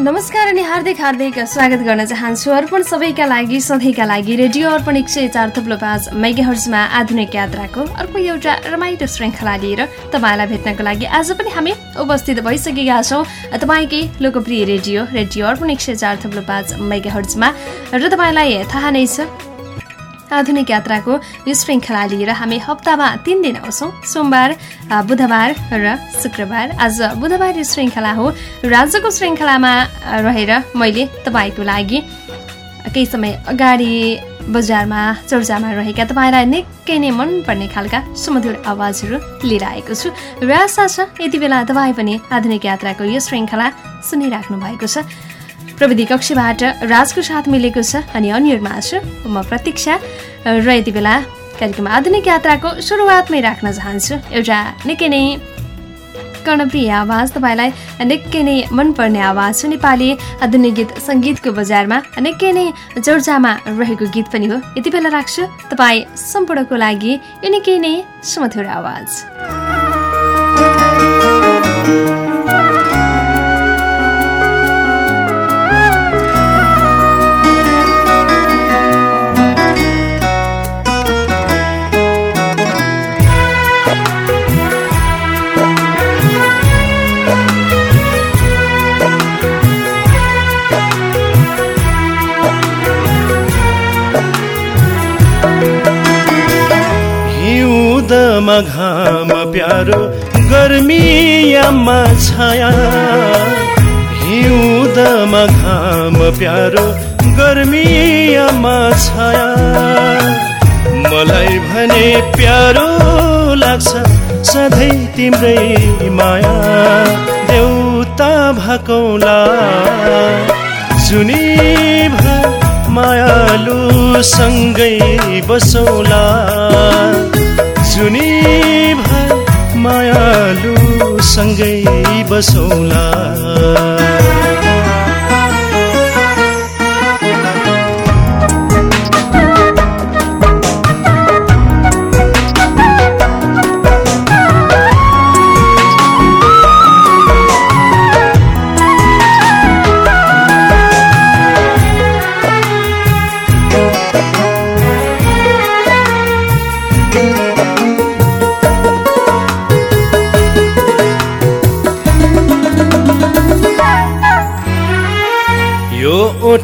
नमस्कार अनि हार्दिक हार्दिक स्वागत गर्न चाहन्छु अर्पण सबैका लागि सधैँका लागि रेडियो अर्पण एक सय चार थुप्लो पाँच मेगाहर्जमा आधुनिक यात्राको अर्को एउटा रमाइलो श्रृङ्खला लिएर तपाईँलाई भेट्नको लागि आज पनि हामी उपस्थित भइसकेका छौँ। तपाईँकै लोकप्रिय रेडियो रेडियो अर्पण एक सय चार थुप्लो पाँच मेगाहर्जमा। र तपाईँलाई थाहा नै छ आधुनिक यात्राको यो श्रृङ्खला लिएर हामी हप्तामा तिन दिन आउँछौँ। सोमबार बुधबार र शुक्रबार। आज बुधबार यो श्रृङ्खला हो। र आजको श्रृङ्खलामा रहेर मैले तपाईँको लागि केही समय अगाडि बजारमा चर्चामा रहेका तपाईँलाई निकै नै मनपर्ने खालका सुमधुर आवाजहरू लिएर आएको छु। र आशा छ यति बेला तपाईँ पनि आधुनिक यात्राको यो श्रृङ्खला सुनिराख्नु भएको छ। प्रविधि कक्षबाट राजको साथ मिलेको छ अनि अन्यमा छु म प्रतीक्षा र यति बेला कार्यक्रम आधुनिक यात्राको सुरुवातमै राख्न चाहन्छु। एउटा निकै नै कर्णप्रिय आवाज तपाईँलाई निकै नै मनपर्ने आवाज छ नेपाली आधुनिक गीत सङ्गीतको बजारमा निकै नै चर्चामा रहेको गीत पनि हो। यति बेला राख्छु तपाईँ सम्पूर्णको लागि यो निकै नै सुमधुर आवाज। हिउँदमा घाम प्यारो गर्मीयामा छाया। हिउँदमा घाम प्यारो गर्मीयामा छाया। मलाई भने प्यारो लाग्छ सधैँ तिम्रै माया। देउता भकौला जुनी मायालु सँगै बसौला। जुनी भर मायालु सँगै बसौला।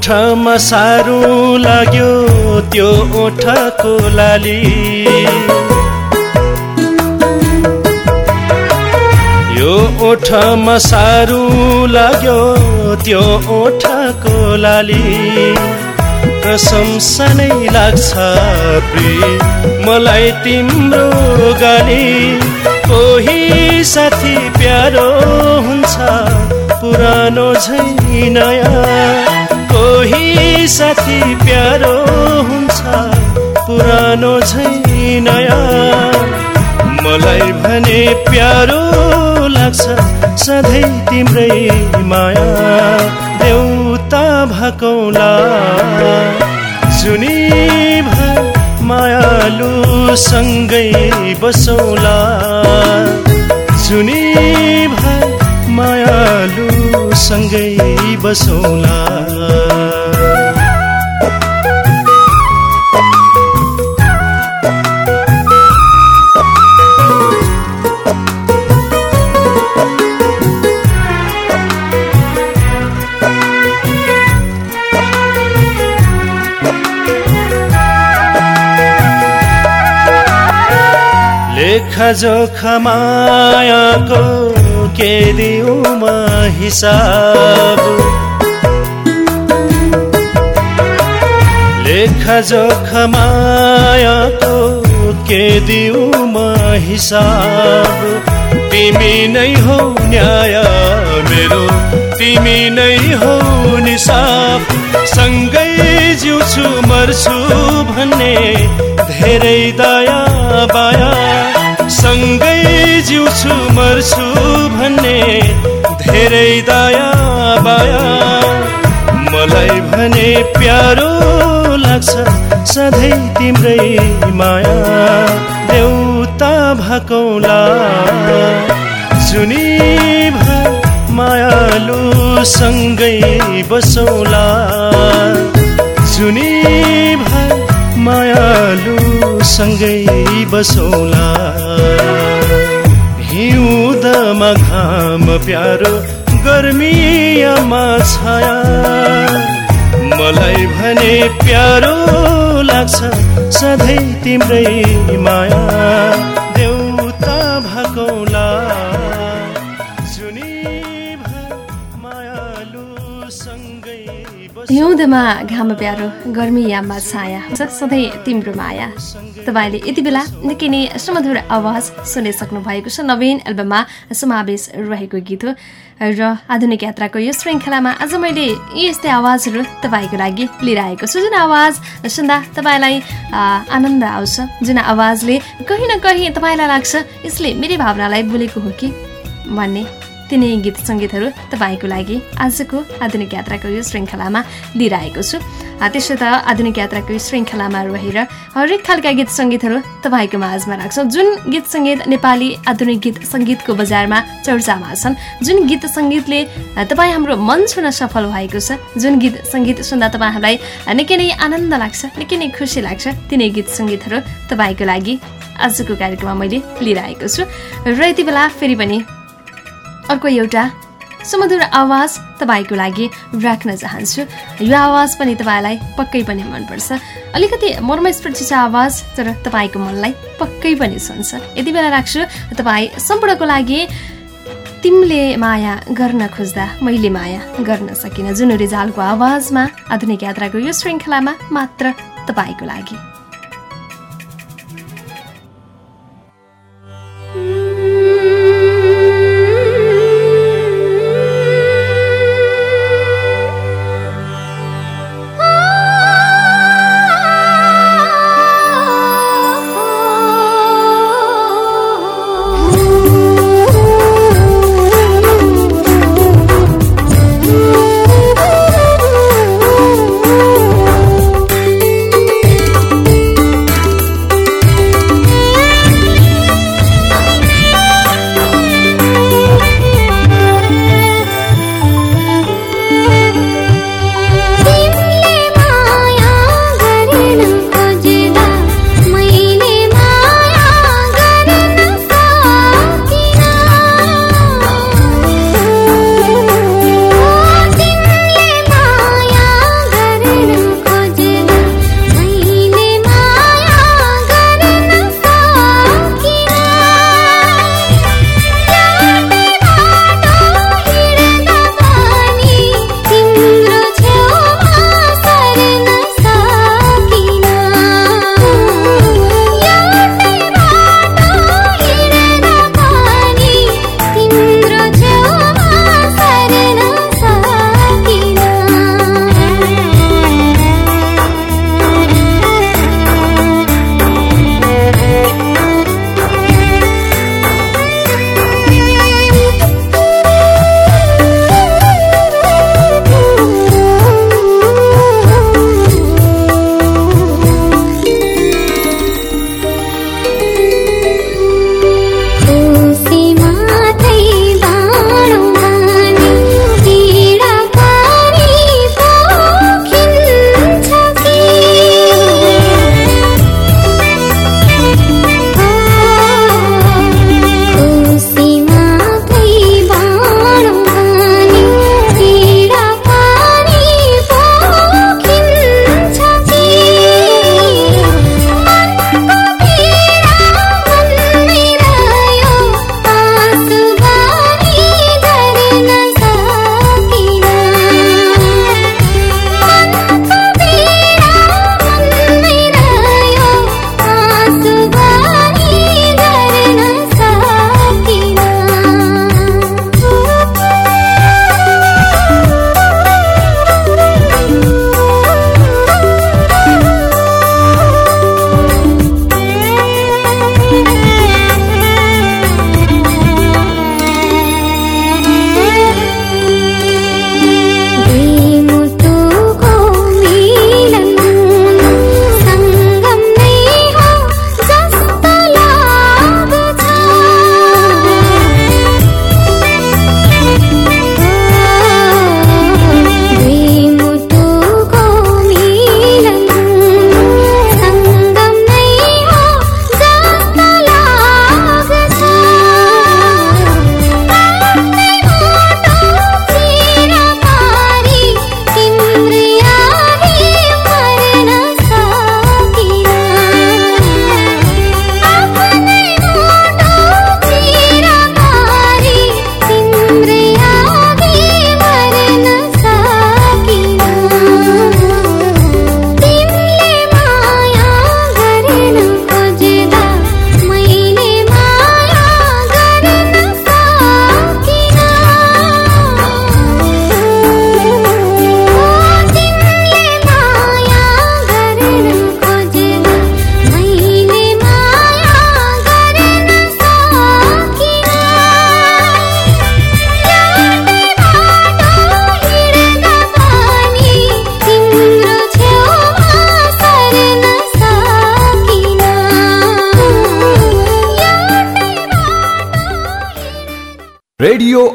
ओठमा साह्रो लाग्यो त्यो ओठको लाली। यो ओठमा साह्रो लाग्यो त्यो ओठको लाली। कसम सनै लाग्छ प्रिय मलाई तिम्रो गाली। कोही साथी प्यारो हुन्छ पुरानो झै नयाँ कोही साथी प्यारो हुन्छ पुरानो नयाँ मलाई भने प्यारो लाग्छ सधैँ तिम्रै माया। देउता भकौला। भर मायालु सँगै बसौला। जुनी भर मायालु सँगै बसौला। लेखा जोखा मायाको के दिउमा हिसाब। लेखा जोखा मायाको के दिउमा हिसाब। तिमी नै हौ न्याय मेरो तिमी नै हौ निसाफ सँगै जिउँछु मर्छु भन्ने धेरै दया बाया। जिउँछु मर्छु भन्ने धेरै दया बाया मलाई भने प्यारो लाग्छ सधैँ तिम्रै माया। देउता भकौला जुनी मायालु सँगै बसौला। जुनी मायालु सँगै बसौला। हिउँदमा घाम प्यारो गर्मीमा छाया। मलाई भने प्यारो लाग्छ सधैँ तिम्रै माया। हिउँदमा घाम प्यारो गर्मी याममा छाया सधैँ तिम्रो माया तपाईँले यति बेला निकै नै सुमधुर आवाज सुनिसक्नु भएको छ नवीन एल्बममा समावेश रहेको गीत हो। र आधुनिक यात्राको यो श्रृङ्खलामा आज मैले यस्तै आवाजहरू तपाईँको लागि लिएर आएको छु। जुन आवाज सुन्दा तपाईँलाई आनन्द आउँछ जुन आवाजले कहीँ न कहीँ तपाईँलाई लाग्छ यसले मेरै भावनालाई बोलेको हो कि? भन्ने तिनै गीत सङ्गीतहरू तपाईँको लागि आजको आधुनिक यात्राको यो श्रृङ्खलामा लिएर आएको छु त्यसो त आधुनिक यात्राको यो श्रृङ्खलामा रहेर हरेक खालका गीत सङ्गीतहरू तपाईँको माझमा राख्छौँ। जुन गीत सङ्गीत नेपाली आधुनिक गीत सङ्गीतको बजारमा चर्चामा छन् जुन गीत सङ्गीतले तपाईँ हाम्रो मन छुन सफल भएको छ जुन गीत सङ्गीत सुन्दा तपाईँहरूलाई निकै नै आनन्द लाग्छ निकै नै खुसी लाग्छ तिनै गीत सङ्गीतहरू तपाईँको लागि आजको कार्यक्रममा मैले लिएर आएको छु। र यति बेला फेरि पनि अर्को एउटा सुमधुर आवाज तपाईँको लागि राख्न चाहन्छु। यो आवाज पनि तपाईँलाई पक्कै पनि मनपर्छ। अलिकति मर्मस्पर्शी छ आवाज तर तपाईँको मनलाई पक्कै पनि सुन्छ। यति बेला राख्छु तपाईँ सम्पूर्णको लागि तिमीले माया गर्न खोज्दा मैले माया गर्न सकिनँ। जुन रिजालको आवाजमा आधुनिक यात्राको यो श्रृङ्खलामा मात्र तपाईँको लागि।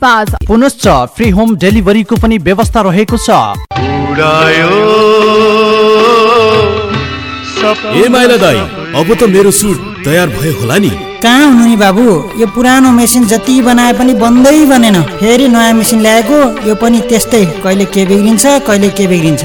पाँच पुनश्च फ्री होम डेलिभरीको पनि व्यवस्था रहेको छ। ए माइला दाई अब त मेरो सुट तयार भयो होला नि। कहाँ हुनु नि बाबु? यो पुरानो मेसिन जति बनाए पनि बन्दै बनेन। फेरि नयाँ मेसिन ल्याएको यो पनि त्यस्तै। कहिले के बिग्रिन्छ कहिले के बिग्रिन्छ।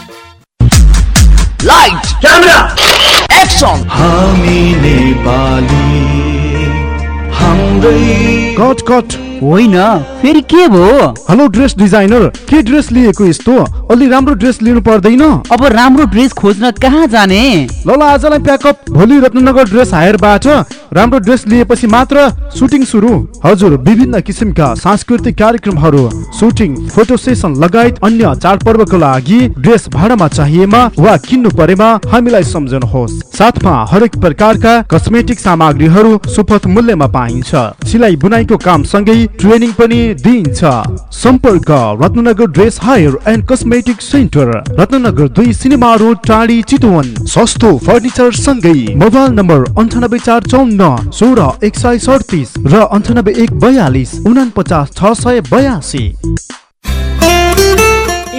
Light camera action हामी नेपाली हाम्रै कट कट। होइन फेरि के भयो? हेलो ड्रेस डिजाइनर के ड्रेस लिएको यस्तो? अलि राम्रो ड्रेस लिनु पर्दैन। अब राम्रो ड्रेस खोज्न कहाँ जाने? ल आजलाई प्याकअप भोलि रत्नगर ड्रेस हायरबाट राम्रो ड्रेस लिएपछि मात्र सुटिङ सुरु। हजुर विभिन्न किसिमका सांस्कृतिक कार्यक्रमहरू सुटिङ फोटो सेसन लगायत अन्य चाडपर्वको लागि ड्रेस भाडामा चाहिएमा वा किन्नु परेमा हामीलाई सम्झनुहोस्। साथमा हरेक प्रकारका कस्मेटिक सामग्रीहरू सुपथ मूल्यमा पाइन्छ। सिलाइ बुनाइको काम सँगै ट्रेनिङ पनि दिइन्छ। सम्पर्क Ratnanagar dress hire and cosmetic centre Ratnanagar दुई सिनेमा रोड टाढी चितवन। सस्तो फर्निचर सँगै मोबाइल नम्बर अन्ठानब्बे चार चौन्न सोह्र एक सय सडतिस र अन्ठानब्बे एक बयालिस उना पचास छ सय बयासी।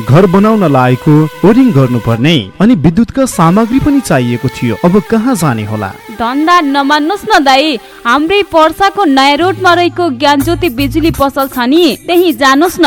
घर बनाउन लागेको ओरिङ गर्नुपर्ने अनि विद्युतका सामग्री पनि चाहिएको थियो। अब कहाँ जाने होला? धन्दा नमान्नुहोस् न दाई। हाम्रै पर्साको नयाँ रोडमा रहेको ज्ञानज्योति बिजुली पसल छ नि त्यही जानुहोस् न।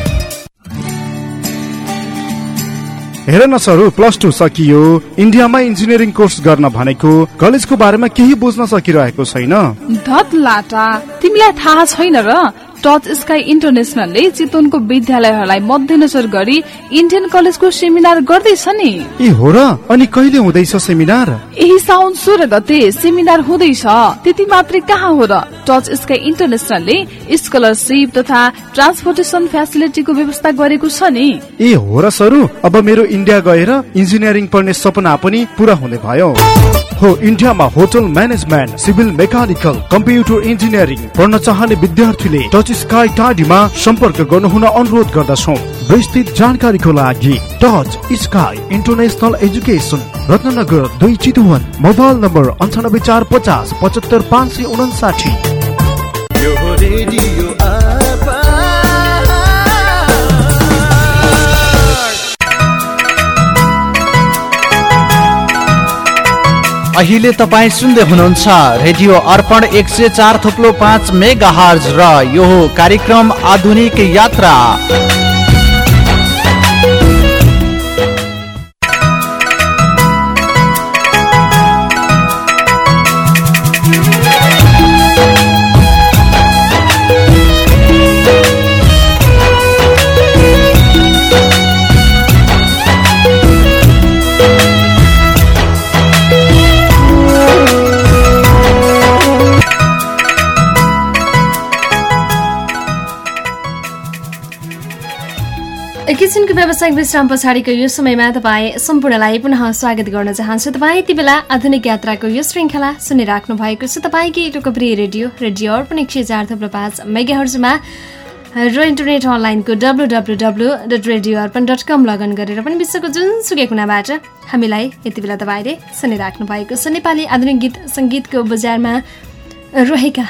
हेर न सर प्लस टू सकियो। इन्डियामा इन्जिनियरिङ कोर्स गर्न भनेको कलेजको बारेमा केही बुझ्न सकिरहेको छैन। धत लाटा तिमीलाई थाहा छैन र टच स्काई इन्टरनेसनलले चितवनको विद्यालयहरूलाई मध्यनजर गरी इन्डियन कलेजको सेमिनार गर्दैछ नि। ए हो र? अनि कहिले हुँदैछ सेमिनार? यही साउन सोह्र गते सेमिनार हुँदैछ। त्यति मात्रै कहाँ हो र? टच स्काई इन्टरनेसनलले स्कलरसिप तथा ट्रान्सपोर्टेसन फेसिलिटीको व्यवस्था गरेको छ नि। ए हो र सरू? अब मेरो इन्डिया गएर इन्जिनियरिङ पढ्ने सपना पनि पुरा हुने भयो। हो इन्डियामा hotel management civil mechanical computer engineering पढ्न चाहने विद्यार्थीले टच स्काई टाढीमा सम्पर्क गर्नुहुन अनुरोध गर्दछौ। विस्तृत जानकारीको लागि touch sky international education Ratnagar दुई चितवन मोबाइल नम्बर अन्ठानब्बे चार पचास पचहत्तर पाँच सय उनासाठी अहिले तपाईँ सुन्दै हुनुहुन्छ रेडियो अर्पण एक सय चार थुप्लो पाँच मेगा हर्ज र यो कार्यक्रम आधुनिक यात्रा। एकैछिनको व्यावसायिक विश्राम पछाडिको यो समयमा तपाईँ सम्पूर्णलाई पुनः स्वागत गर्न चाहन्छु। तपाईँ यति बेला आधुनिक यात्राको यो श्रृङ्खला सुनिराख्नु भएको छ। तपाईँकै लोकप्रिय रेडियो रेडियो अर्पण एक सय चार थप्लो पाँच मेगाहर्जमा र इन्टरनेट अनलाइनको W W W dot radio Arpan dot com login गरेर पनि विश्वको जुनसुकै कुनाबाट हामीलाई यति बेला तपाईँले सुनिराख्नु भएको छ। नेपाली आधुनिक गीत सङ्गीतको बजारमा रहेका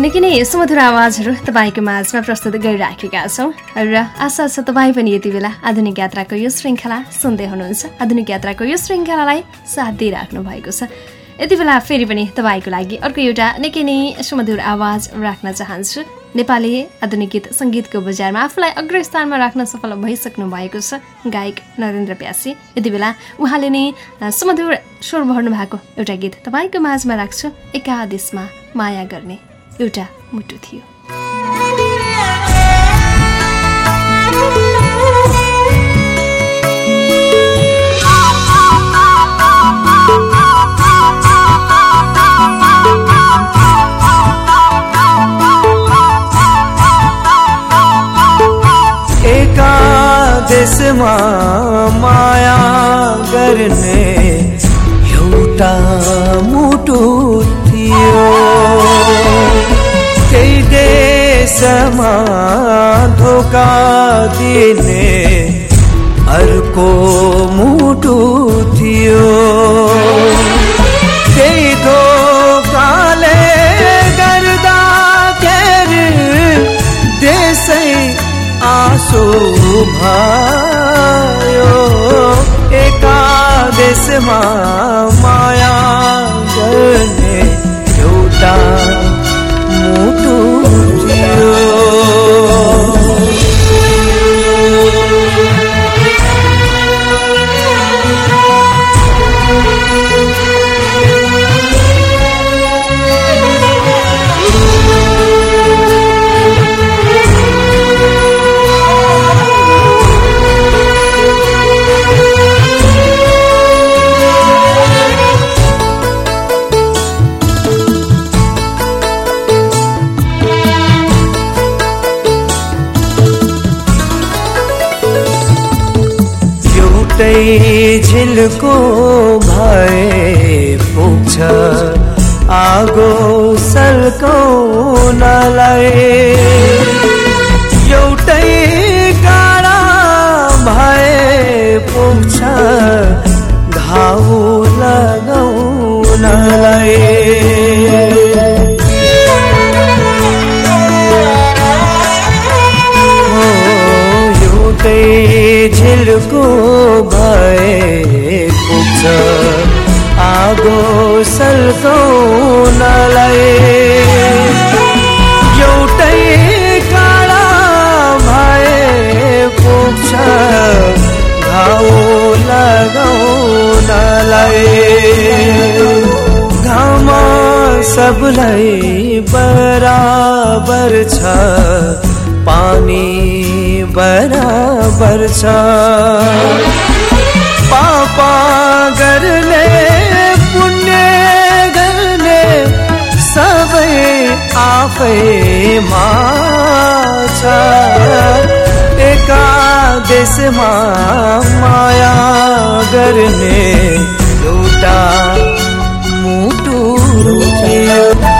निकै नै सुमधुर आवाजहरू तपाईँको माझमा प्रस्तुत गरिराखेका छौँ। र आशा छ तपाईँ पनि यति बेला आधुनिक यात्राको यो श्रृङ्खला सुन्दै हुनुहुन्छ। आधुनिक यात्राको यो श्रृङ्खलालाई साथ दिइराख्नु भएको छ। यति बेला फेरि पनि तपाईँको लागि अर्को एउटा निकै नै सुमधुर आवाज राख्न चाहन्छु। नेपाली आधुनिक गीत सङ्गीतको बजारमा आफूलाई अग्रस्थानमा राख्न सफल भइसक्नु भएको छ गायक नरेन्द्र प्यासी। यति बेला उहाँले नै सुमधुर स्वर भर्नु भएको एउटा गीत तपाईँको माझमा राख्छु। एकादेशमा माया गर्ने। एउटा मुटु थियो। एकादेशमा माया गर्ने एउटा मुटु थियो। देशमा धोका दिने अर्को मुटु थियो त्यही धोकाले गर्दाखेरि एकादेशमा पुग्छ सबलाई बराबर छ पानी बराबर छ। पापा गर्ने पुण्य गर्ने सबै आफैमा छ एकादेशमा माया गर्ने एउटा मुटु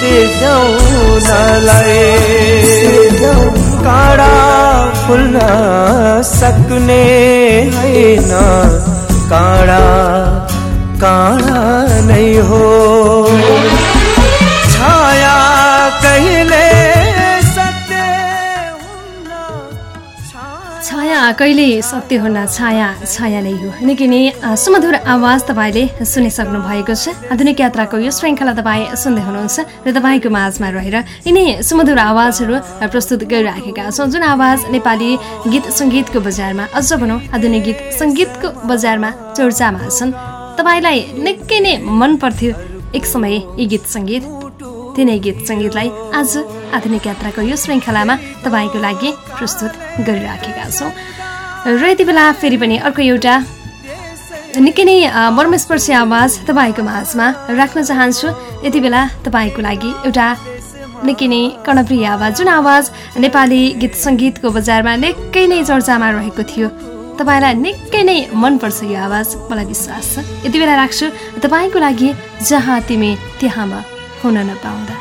सिध्याउनलाई काँडा फुल्न सक्ने होइन काँडा काँडा नै हो। छाया कहिले कहिले सत्य हुन्न छाया छाया नै हो। निकै नै सुमधुर आवाज तपाईँले सुनिसक्नु भएको छ। आधुनिक यात्राको यो श्रृङ्खला तपाईँ सुन्दै हुनुहुन्छ र तपाईँको माझमा रहेर यिनै सुमधुर आवाजहरू प्रस्तुत गरिराखेका छौँ। जुन आवाज नेपाली गीत सङ्गीतको बजारमा अझ भनौँ आधुनिक गीत सङ्गीतको बजारमा चर्चामा छन्। तपाईँलाई निकै नै मन पर्थ्यो एक समय यी गीत सङ्गीत। तिनै गीत सङ्गीतलाई आज आधुनिक यात्राको यो श्रृङ्खलामा तपाईँको लागि प्रस्तुत गरिराखेका छौँ। र यति बेला फेरि पनि अर्को एउटा निकै नै मर्मस्पर्शी आवाज तपाईँको माझमा राख्न चाहन्छु। यति बेला तपाईँको लागि एउटा निकै नै कर्णप्रिय आवाज। जुन आवाज नेपाली गीत सङ्गीतको बजारमा निकै नै चर्चामा रहेको थियो। तपाईँलाई निकै नै मनपर्छ यो आवाज मलाई विश्वास छ। यति बेला राख्छु तपाईँको लागि जहाँ तिमी त्यहाँ म हुन नपाउँदा।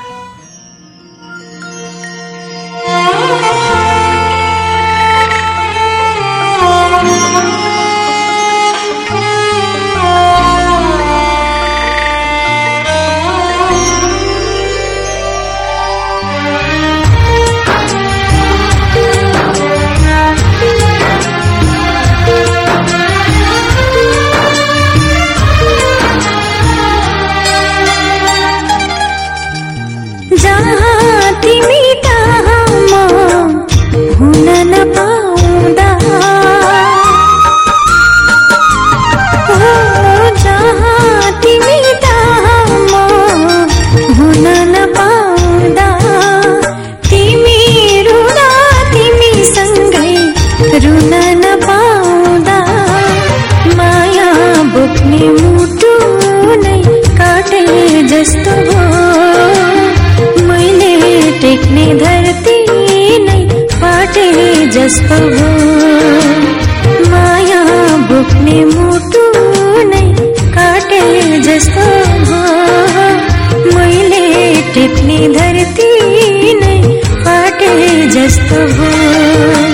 जस्तो हो माया बोक्ने मुटु नै काटे जस्तो हो मैले टेक्ने धरती नै पाटे जस्तो हो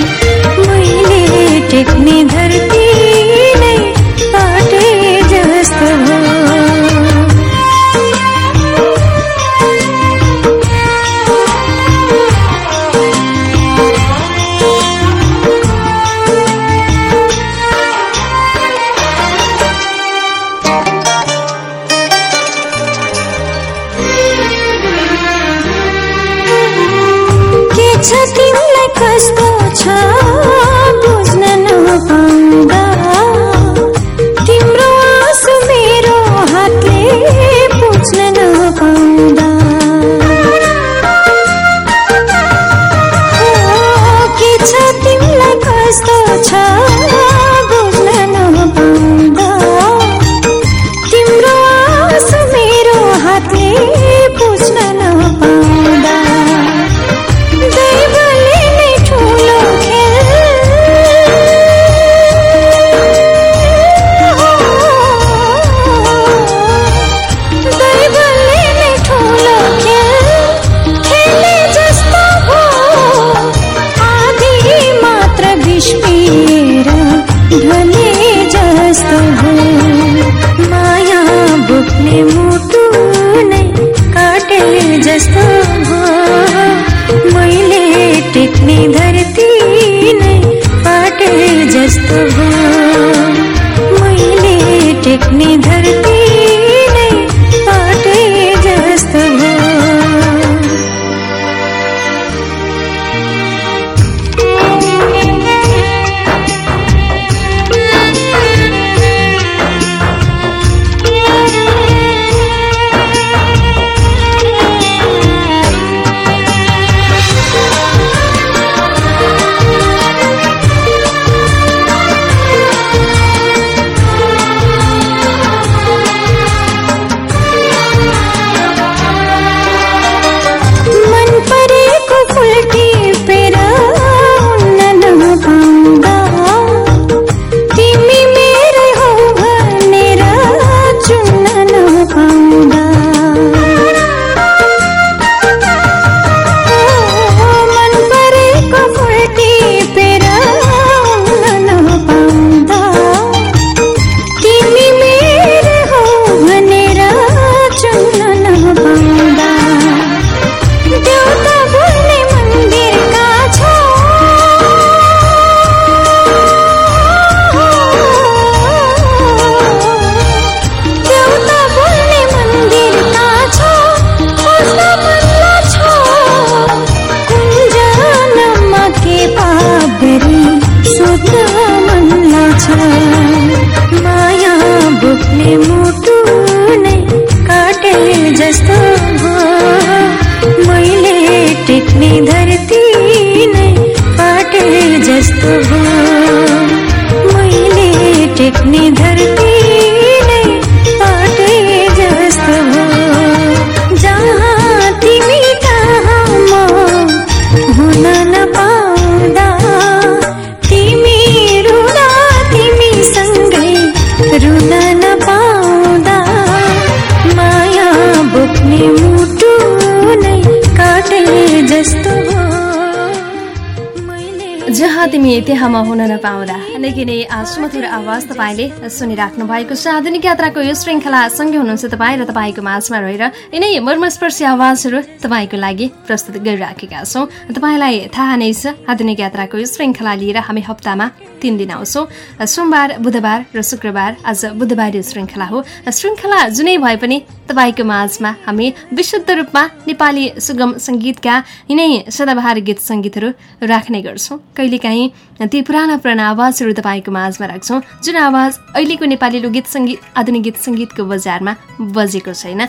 जहाँ तिमी त्यहाँ म हुन नपाउँदा। निकै सुमधुर आवाज तपाईँले सुनिराख्नु भएको छ। आधुनिक यात्राको यो श्रृङ्खला सँगै हुनुहुन्छ तपाईँ र तपाईँको माझमा रहेर यिनै मर्मस्पर्शी आवाजहरू तपाईँको लागि प्रस्तुत गरिराखेका छौँ। तपाईँलाई थाहा नै छ आधुनिक यात्राको यो श्रृङ्खला लिएर हामी हप्तामा तिन दिन आउँछौँ। सोमबार बुधबार र शुक्रबार आज बुधबार श्रृङ्खला हो। श्रृङ्खला जुनै भए पनि तपाईँको माझमा हामी विशुद्ध रूपमा नेपाली सुगम सङ्गीतका यिनै सदाबहार गीत सङ्गीतहरू राख्ने गर्छौँ। कहिलेकाहीँ ती पुराना पुराना आवाजहरू तपाईँको माझमा राख्छौँ जुन आवाज अहिलेको नेपाली लोकगीत सङ्गीत आधुनिक गीत सङ्गीतको बजारमा बजेको छैन।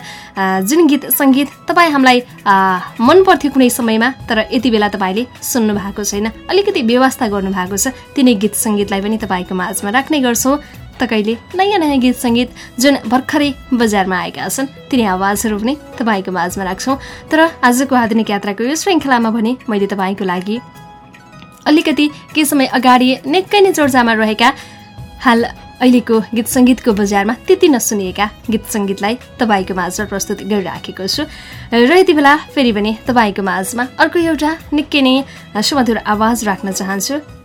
जुन गीत सङ्गीत तपाईँ हामीलाई मन पर्थ्यो कुनै समयमा तर यति बेला तपाईँले सुन्नु भएको छैन। अलिकति व्यवस्था गर्नुभएको छ। तिनै गीत सङ्गीतलाई पनि तपाईँको माझमा राख्ने गर्छौँ। त कहिले नयाँ नयाँ गीत सङ्गीत जुन भर्खरै बजारमा आएका छन् तिनी आवाजहरू पनि तपाईँको माझमा राख्छौँ। तर आजको आधुनिक यात्राको यो श्रृङ्खलामा भने मैले तपाईँको लागि अलिकति केही समय अगाडि निकै नै चर्चामा रहेका हाल अहिलेको गीत सङ्गीतको बजारमा त्यति नसुनिएका गीत सङ्गीतलाई तपाईँको माझमा प्रस्तुत गरिराखेको छु। र यति बेला फेरि पनि तपाईँको माझमा अर्को एउटा निकै नै सुमधुर आवाज राख्न चाहन्छु।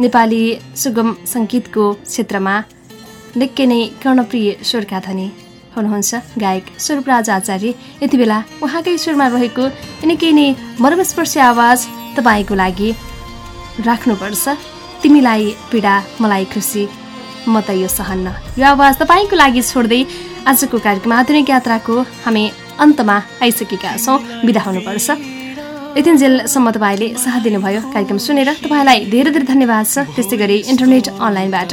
नेपाली सुगम सङ्गीतको क्षेत्रमा निकै नै कर्णप्रिय स्वरका धनी हुनुहुन्छ गायक स्वरूपराज आचार्य। यति बेला उहाँकै सुरमा रहेको निकै नै मर्मस्पर्शी आवाज तपाईँको लागि राख्नुपर्छ। तिमीलाई पीडा मलाई खुसी म त यो सहन्न यो आवाज तपाईँको लागि छोड्दै आजको कार्यक्रम आधुनिक यात्राको हामी अन्तमा आइसकेका छौँ। बिदा हुनुपर्छ। यतिन्जेलसम्म तपाईँले साथ दिनुभयो। कार्यक्रम सुनेर तपाईँलाई धेरै धेरै धन्यवाद छ त्यस्तै गरी इन्टरनेट अनलाइनबाट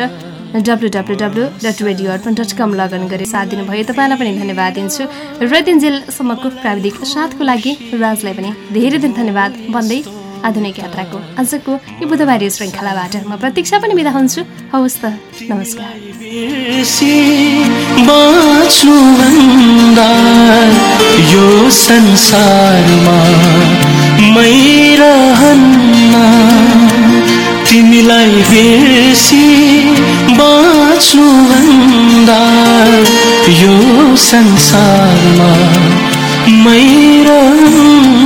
W W W dot radio Arpan dot com login गरी साथ दिनुभयो। तपाईँलाई पनि धन्यवाद दिन्छु। र यतिन्जेलसम्मको प्राविधिक साथको लागि राजलाई पनि धेरै धेरै धन्यवाद। भन्दै आधुनिक यात्राको आजको यो बुधबारी श्रृङ्खलाबाट म प्रतीक्षा पनि बिदा हुन्छु। हवस् त नमस्कार। यो संसारमा मै रहन्न तिमीलाई बिर्सी बाँच्नुभन्दा यो संसारमा मै रहन्न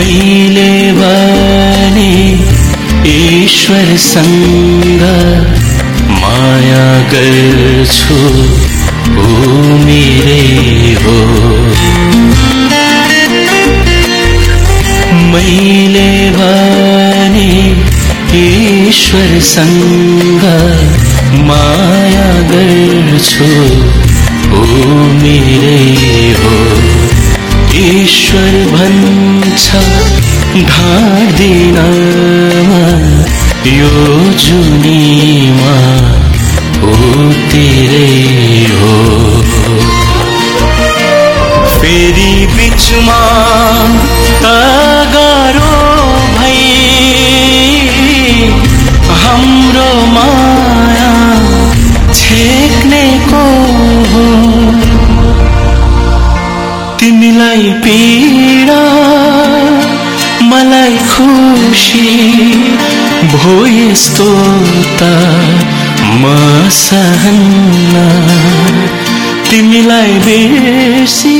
मैले भने ईश्वरसँग माया गर्छु मेरै हो। मैले भने ईश्वरसँग माया गर्छु मेरै हो। ईश्वर भन्छ ढाड्दिन यो जुनीमा हो तेरै हो। भो यस्तो त म सहन्न। तिमीलाई बिर्सी